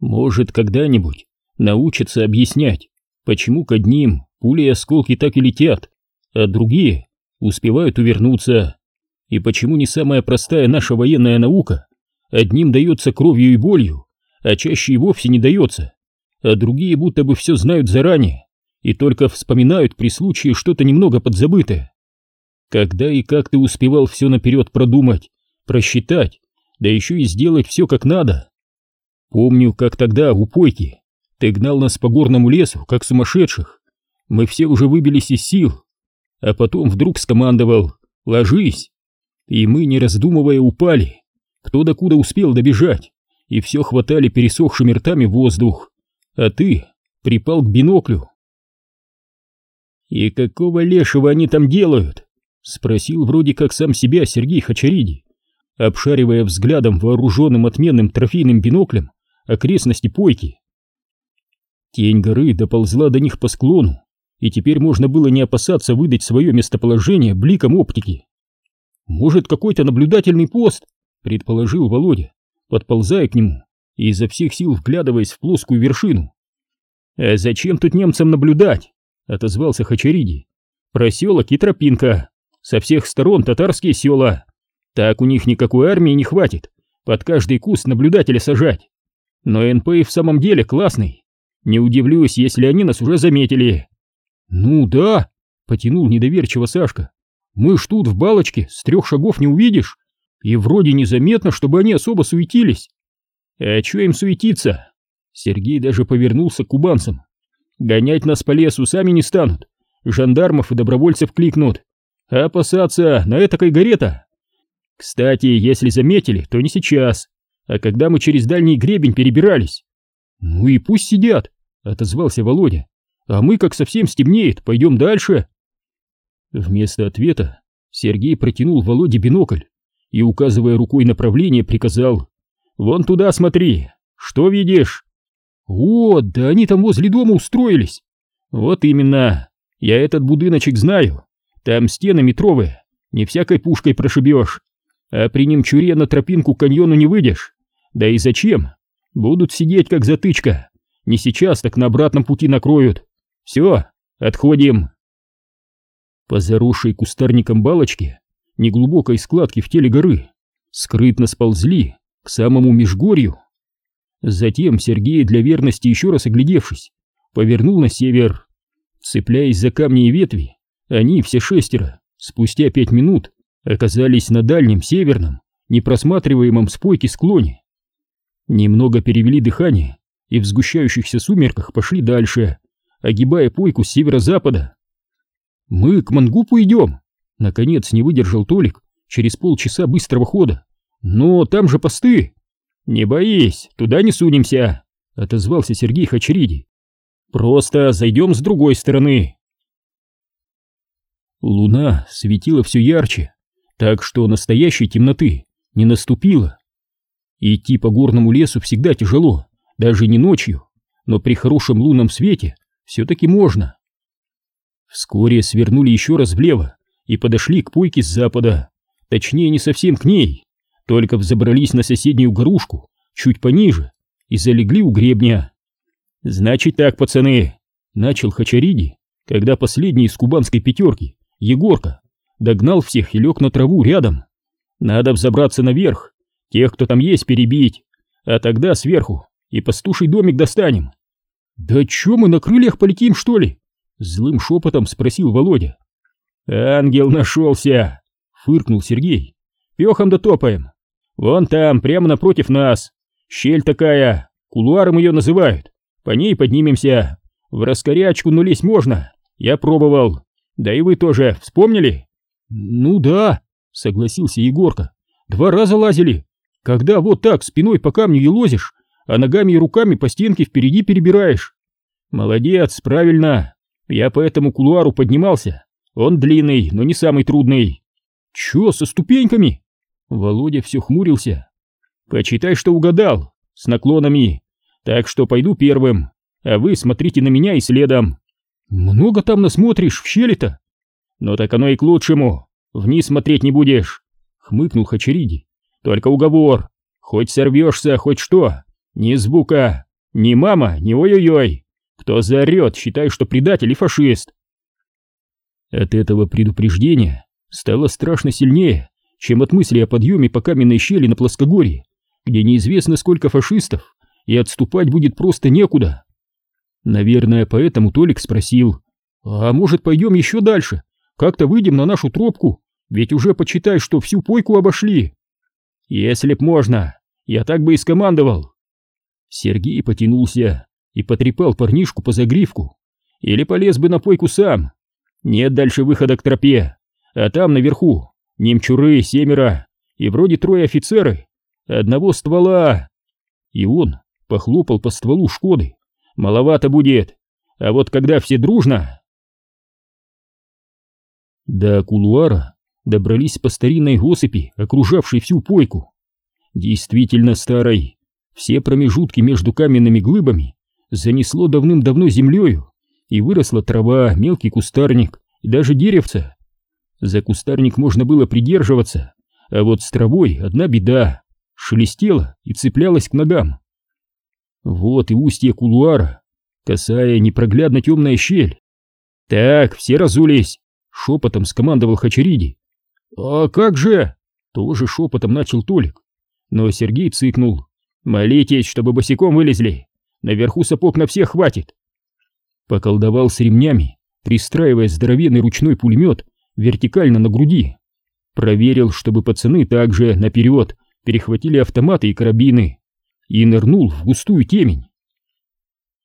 Может, когда-нибудь научатся объяснять, почему к одним пули и осколки так и летят, а другие успевают увернуться, и почему не самая простая наша военная наука одним дается кровью и болью, а чаще и вовсе не дается, а другие будто бы все знают заранее и только вспоминают при случае что-то немного подзабытое. Когда и как ты успевал все наперед продумать, просчитать, да еще и сделать все как надо? Помню, как тогда у Пойки ты гнал нас по горному лесу, как сумасшедших. Мы все уже выбились из сил, а потом вдруг скомандовал «Ложись!» И мы, не раздумывая, упали. Кто докуда успел добежать, и все хватали пересохшими ртами воздух. А ты припал к биноклю. «И какого лешего они там делают?» — спросил вроде как сам себя Сергей Хачариди, обшаривая взглядом вооруженным отменным трофейным биноклем окрестности пойки. Тень горы доползла до них по склону, и теперь можно было не опасаться выдать свое местоположение бликом оптики. «Может, какой-то наблюдательный пост?» — предположил Володя, подползая к нему и изо всех сил вглядываясь в плоскую вершину. «А зачем тут немцам наблюдать?» — отозвался Хачариди. «Проселок и тропинка. Со всех сторон татарские села. Так у них никакой армии не хватит под каждый куст наблюдателя сажать. Но НП и в самом деле классный. Не удивлюсь, если они нас уже заметили». «Ну да», — потянул недоверчиво Сашка. «Мы ж тут в балочке, с трех шагов не увидишь. И вроде незаметно, чтобы они особо суетились». «А чё им суетиться?» Сергей даже повернулся к кубанцам. «Гонять нас по лесу сами не станут. Жандармов и добровольцев кликнут. А опасаться на этакой горе-то? Кстати, если заметили, то не сейчас, а когда мы через дальний гребень перебирались». «Ну и пусть сидят», — отозвался Володя. «А мы, как совсем стемнеет, пойдем дальше». Вместо ответа Сергей протянул Володе бинокль и, указывая рукой направление, приказал Вон туда смотри. Что видишь? О, да они там возле дома устроились. Вот именно. Я этот будыночек знаю. Там стены метровые. Не всякой пушкой прошибешь. А при немчуре на тропинку каньону не выйдешь. Да и зачем? Будут сидеть как затычка. Не сейчас, так на обратном пути накроют. Все, отходим. По заросшей кустарником балочке, неглубокой складки в теле горы, скрытно сползли к самому межгорью. Затем Сергей, для верности еще раз оглядевшись, повернул на север. Цепляясь за камни и ветви, они все шестеро, спустя пять минут, оказались на дальнем северном, непросматриваемом спойке склоне. Немного перевели дыхание и в сгущающихся сумерках пошли дальше, огибая пойку с северо-запада. «Мы к Мангупу идем!» Наконец не выдержал Толик через полчаса быстрого хода. «Но там же посты!» «Не боись, туда не сунемся!» — отозвался Сергей Хачериди. «Просто зайдем с другой стороны!» Луна светила все ярче, так что настоящей темноты не наступило. Идти по горному лесу всегда тяжело, даже не ночью, но при хорошем лунном свете все-таки можно. Вскоре свернули еще раз влево и подошли к пойке с запада, точнее не совсем к ней, только взобрались на соседнюю горушку, чуть пониже, и залегли у гребня. «Значит так, пацаны», — начал Хачариди, когда последний из кубанской пятерки, Егорка, догнал всех и лег на траву рядом. «Надо взобраться наверх, тех, кто там есть, перебить, а тогда сверху и пастуший домик достанем». «Да чё мы на крыльях полетим, что ли?» — злым шепотом спросил Володя. «Ангел нашелся!» — фыркнул Сергей. «Пехом дотопаем, Вон там, прямо напротив нас. Щель такая, кулуаром ее называют. По ней поднимемся. В раскорячку, но лезть можно. Я пробовал. Да и вы тоже, вспомнили? Ну да, согласился Егорка. Два раза лазили. Когда вот так спиной по камню и лозишь, а ногами и руками по стенке впереди перебираешь. Молодец, правильно. Я по этому кулуару поднимался. Он длинный, но не самый трудный. Чё, со ступеньками? Володя все хмурился. «Почитай, что угадал, с наклонами. Так что пойду первым, а вы смотрите на меня и следом». «Много там насмотришь в щели-то?» «Ну так оно и к лучшему. Вниз смотреть не будешь», — хмыкнул Хачериди. «Только уговор. Хоть сорвешься, хоть что. Ни звука. Ни мама, ни ой-ой-ой. Кто заорет, считай, что предатель и фашист. От этого предупреждения стало страшно сильнее, чем от мысли о подъеме по каменной щели на плоскогорье, где неизвестно сколько фашистов, и отступать будет просто некуда. Наверное, поэтому Толик спросил, а может пойдем еще дальше, как-то выйдем на нашу тропку, ведь уже почитай, что всю пойку обошли. Если б можно, я так бы и скомандовал. Сергей потянулся и потрепал парнишку по загривку. Или полез бы на пойку сам. Нет дальше выхода к тропе, а там наверху немчуры семеро и вроде трое офицеры, одного ствола. И он похлопал по стволу Шкоды. Маловато будет, а вот когда все дружно... До кулуара добрались по старинной осыпи, окружавшей всю пойку. Действительно старой. Все промежутки между каменными глыбами занесло давным-давно землею, и выросла трава, мелкий кустарник и даже деревца. За кустарник можно было придерживаться, а вот с травой одна беда — шелестела и цеплялась к ногам. Вот и устье кулуара, косая непроглядно темная щель. «Так, все разулись!» — шепотом скомандовал Хачариди. «А как же?» — тоже шепотом начал Толик. Но Сергей цыкнул. «Молитесь, чтобы босиком вылезли. Наверху сапог на всех хватит». Поколдовал с ремнями, пристраивая здоровенный ручной пулемет вертикально на груди. Проверил, чтобы пацаны также наперед перехватили автоматы и карабины и нырнул в густую темень.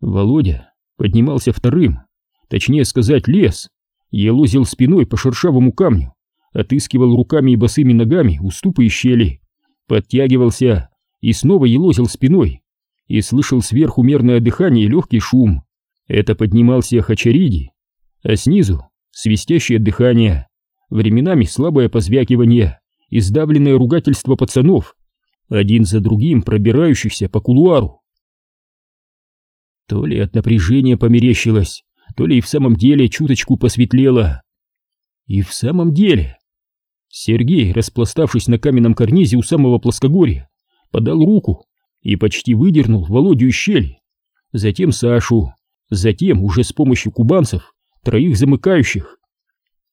Володя поднимался вторым, точнее сказать лес, елозил спиной по шершавому камню, отыскивал руками и босыми ногами уступы и щели, подтягивался и снова елозил спиной, и слышал сверху мерное дыхание и легкий шум. Это поднимался Хачариди, а снизу свистящее дыхание, временами слабое позвякивание и сдавленное ругательство пацанов, один за другим пробирающихся по кулуару. То ли от напряжения померещилось, то ли и в самом деле чуточку посветлело. И в самом деле... Сергей, распластавшись на каменном карнизе у самого плоскогорья, подал руку и почти выдернул Володю из щели. Затем Сашу, затем уже с помощью кубанцев, троих замыкающих.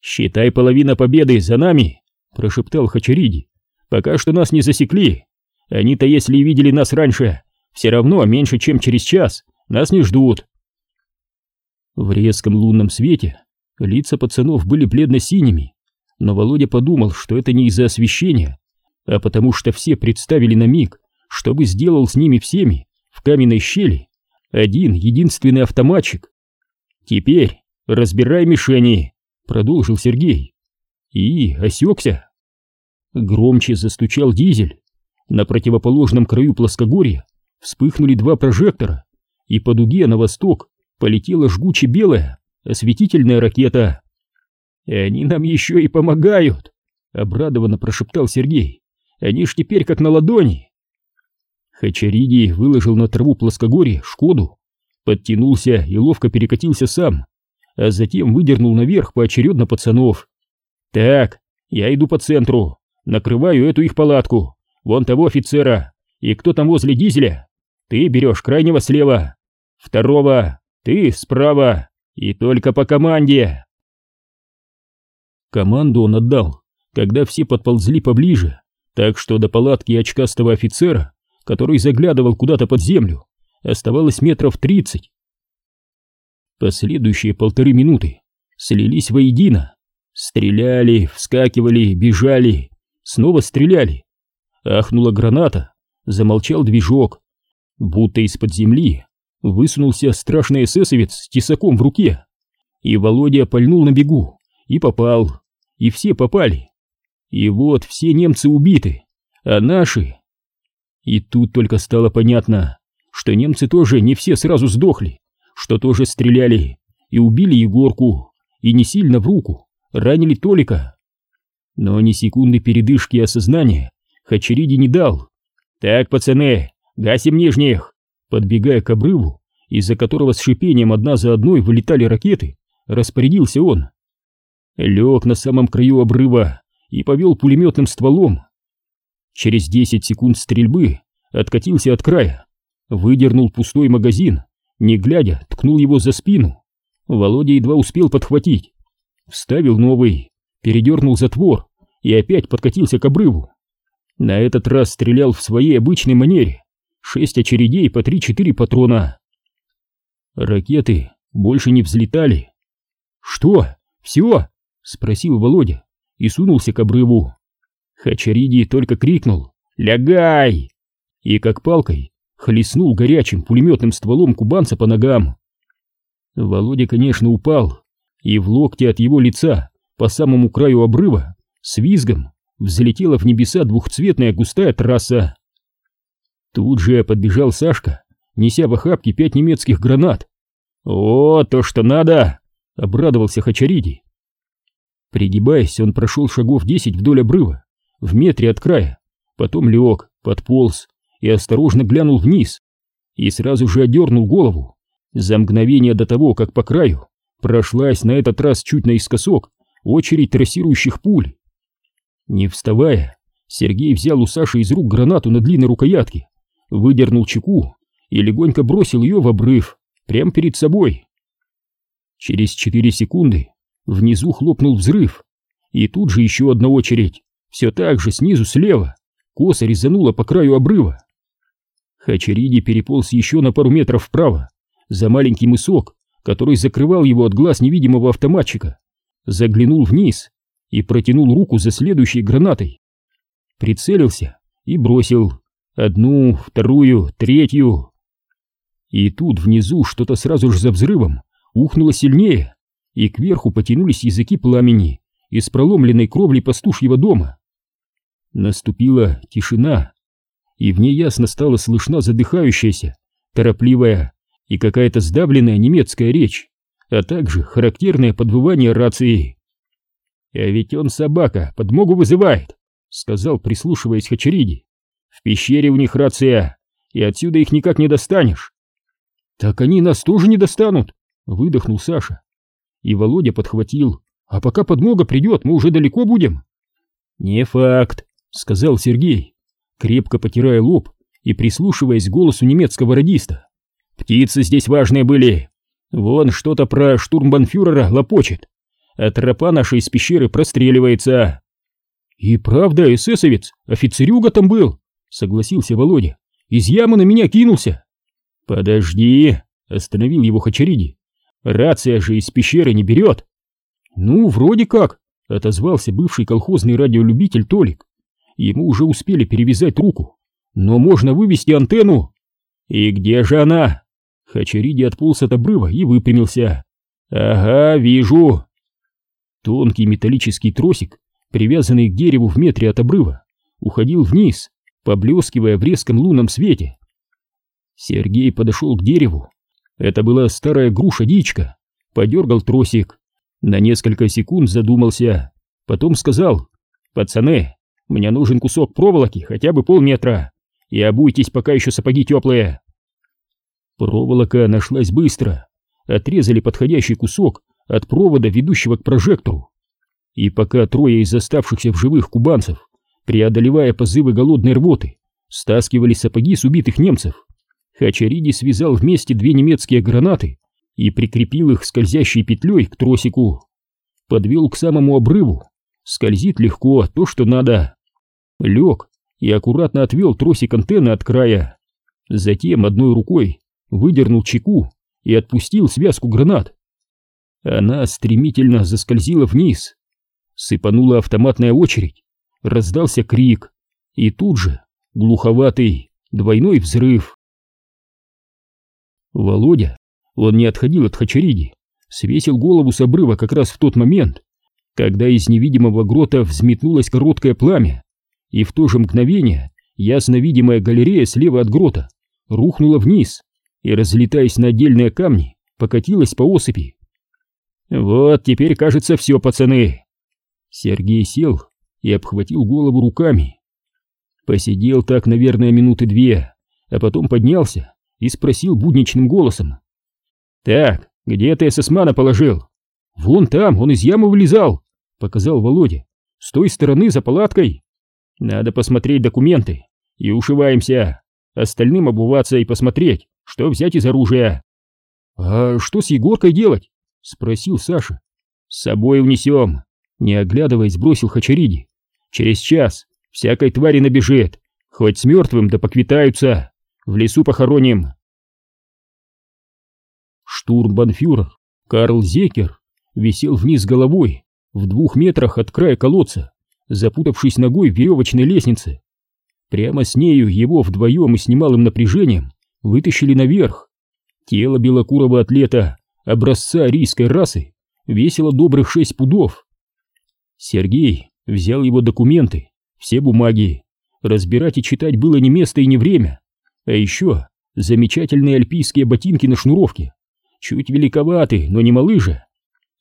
«Считай, половина победы за нами!» — прошептал Хачариди. «Пока что нас не засекли. Они-то, если и видели нас раньше, все равно меньше, чем через час, нас не ждут. В резком лунном свете лица пацанов были бледно-синими, но Володя подумал, что это не из-за освещения, а потому что все представили на миг, что бы сделал с ними всеми в каменной щели один единственный автоматчик. «Теперь разбирай мишени», — продолжил Сергей. И осекся. Громче застучал дизель. На противоположном краю плоскогорья вспыхнули два прожектора, и по дуге на восток полетела жгуче белая осветительная ракета. «Они нам еще и помогают!» — обрадованно прошептал Сергей. «Они ж теперь как на ладони!» Хачариди выложил на траву плоскогорье Шкоду, подтянулся и ловко перекатился сам, а затем выдернул наверх поочередно пацанов. «Так, я иду по центру, накрываю эту их палатку, вон того офицера, и кто там возле дизеля? Ты берешь крайнего слева, второго, ты справа, и только по команде. Команду он отдал, когда все подползли поближе, так что до палатки очкастого офицера, который заглядывал куда-то под землю, оставалось метров тридцать. Последующие полторы минуты слились воедино. Стреляли, вскакивали, бежали, снова стреляли, Ахнула граната, замолчал движок. Будто из-под земли высунулся страшный эсэсовец с тесаком в руке. И Володя пальнул на бегу, и попал, и все попали. И вот все немцы убиты, а наши... И тут только стало понятно, что немцы тоже не все сразу сдохли, что тоже стреляли и убили Егорку, и не сильно в руку, ранили Толика. Но ни секунды передышки и осознания Хачериди не дал. «Так, пацаны, гасим нижних!» Подбегая к обрыву, из-за которого с шипением одна за одной вылетали ракеты, распорядился он. Лег на самом краю обрыва и повел пулеметным стволом. Через десять секунд стрельбы откатился от края, выдернул пустой магазин, не глядя, ткнул его за спину. Володя едва успел подхватить. Вставил новый, передернул затвор и опять подкатился к обрыву. На этот раз стрелял в своей обычной манере. Шесть очередей по три-четыре патрона. Ракеты больше не взлетали. «Что? Все?» — спросил Володя и сунулся к обрыву. Хачариди только крикнул «Лягай!» и как палкой хлестнул горячим пулеметным стволом кубанца по ногам. Володя, конечно, упал, и в локте от его лица по самому краю обрыва с визгом взлетела в небеса двухцветная густая трасса. Тут же подбежал Сашка, неся в охапке пять немецких гранат. «О, то, что надо!» — обрадовался Хачариди. Пригибаясь, он прошел шагов десять вдоль обрыва, в метре от края, потом лег, подполз и осторожно глянул вниз, и сразу же одернул голову. За мгновение до того, как по краю прошлась на этот раз чуть наискосок очередь трассирующих пуль. Не вставая, Сергей взял у Саши из рук гранату на длинной рукоятке, выдернул чеку и легонько бросил ее в обрыв, прямо перед собой. Через четыре секунды внизу хлопнул взрыв, и тут же еще одна очередь, все так же снизу слева, косо резанула по краю обрыва. Хачериди переполз еще на пару метров вправо, за маленький мысок, который закрывал его от глаз невидимого автоматчика, заглянул вниз и протянул руку за следующей гранатой. Прицелился и бросил. Одну, вторую, третью. И тут внизу что-то сразу же за взрывом ухнуло сильнее, и кверху потянулись языки пламени из проломленной кровли пастушьего дома. Наступила тишина, и в ней ясно стало слышна задыхающаяся, торопливая и какая-то сдавленная немецкая речь, а также характерное подвывание рации. «А ведь он собака, подмогу вызывает», — сказал, прислушиваясь Хачериди. «В пещере у них рация, и отсюда их никак не достанешь». «Так они нас тоже не достанут!» — выдохнул Саша. И Володя подхватил. «А пока подмога придет, мы уже далеко будем». «Не факт», — сказал Сергей, крепко потирая лоб и прислушиваясь к голосу немецкого радиста. «Птицы здесь важные были. Вон что-то про штурмбанфюрера лопочет, а тропа наша из пещеры простреливается». «И правда, эсэсовец, офицерюга там был», — согласился Володя. «Из ямы на меня кинулся». «Подожди!» — остановил его Хачариди. «Рация же из пещеры не берет!» «Ну, вроде как!» — отозвался бывший колхозный радиолюбитель Толик. Ему уже успели перевязать руку. «Но можно вывести антенну!» «И где же она?» Хачариди отполз от обрыва и выпрямился. «Ага, вижу!» Тонкий металлический тросик, привязанный к дереву в метре от обрыва, уходил вниз, поблескивая в резком лунном свете. Сергей подошел к дереву. Это была старая груша-дичка. Подергал тросик. На несколько секунд задумался. Потом сказал. «Пацаны, мне нужен кусок проволоки, хотя бы полметра. И обуйтесь, пока еще сапоги теплые». Проволока нашлась быстро. Отрезали подходящий кусок от провода, ведущего к прожектору. И пока трое из оставшихся в живых кубанцев, преодолевая позывы голодной рвоты, стаскивали сапоги с убитых немцев, Хачариди связал вместе две немецкие гранаты и прикрепил их скользящей петлей к тросику. Подвел к самому обрыву. Скользит легко, то, что надо. Лег и аккуратно отвел тросик антенны от края. Затем одной рукой выдернул чеку и отпустил связку гранат. Она стремительно заскользила вниз. Сыпанула автоматная очередь. Раздался крик. И тут же глуховатый двойной взрыв. Володя, он не отходил от Хачариди, свесил голову с обрыва как раз в тот момент, когда из невидимого грота взметнулось короткое пламя, и в то же мгновение ясно видимая галерея слева от грота рухнула вниз и, разлетаясь на отдельные камни, покатилась по осыпи. «Вот теперь, кажется, все, пацаны!» Сергей сел и обхватил голову руками. Посидел так, наверное, минуты две, а потом поднялся и спросил будничным голосом. «Так, где ты эсэсмана положил?» «Вон там, он из ямы вылезал», — показал Володя. «С той стороны, за палаткой». «Надо посмотреть документы и ушиваемся. остальным обуваться и посмотреть, что взять из оружия. «А что с Егоркой делать?» — спросил Саша. «С собой унесем», — не оглядываясь, бросил Хачариди. «Через час всякой твари набежит, хоть с мертвым да поквитаются, в лесу похороним». Штурмбанфюрер Карл Зекер висел вниз головой в двух метрах от края колодца, запутавшись ногой в веревочной лестнице. Прямо с нею его вдвоем и с немалым напряжением вытащили наверх. Тело белокурого атлета образца арийской расы весило добрых шесть пудов. Сергей взял его документы, все бумаги. Разбирать и читать было не место и не время. А еще замечательные альпийские ботинки на шнуровке. Чуть великоваты, но не малыжи.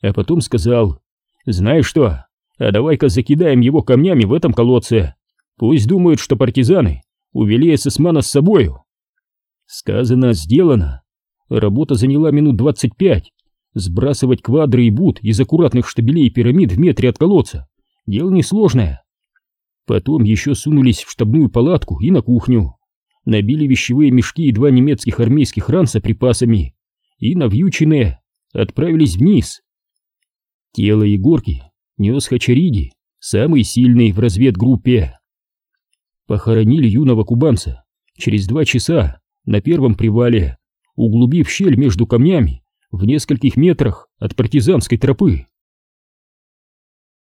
А потом сказал, «Знаешь что, а давай-ка закидаем его камнями в этом колодце. Пусть думают, что партизаны увели эсэсмана с собою». Сказано, сделано. Работа заняла минут двадцать пять. Сбрасывать квадры и бут из аккуратных штабелей пирамид в метре от колодца — дело несложное. Потом еще сунулись в штабную палатку и на кухню. Набили вещевые мешки и два немецких армейских ранца припасами и, навьюченные, отправились вниз. Тело Егорки нес Хачариди, самый сильный в разведгруппе. Похоронили юного кубанца через два часа на первом привале, углубив щель между камнями в нескольких метрах от партизанской тропы.